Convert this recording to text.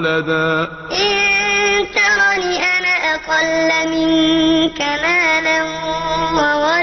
ولدا. إن ترني أنا أقل منك مالا وولدا.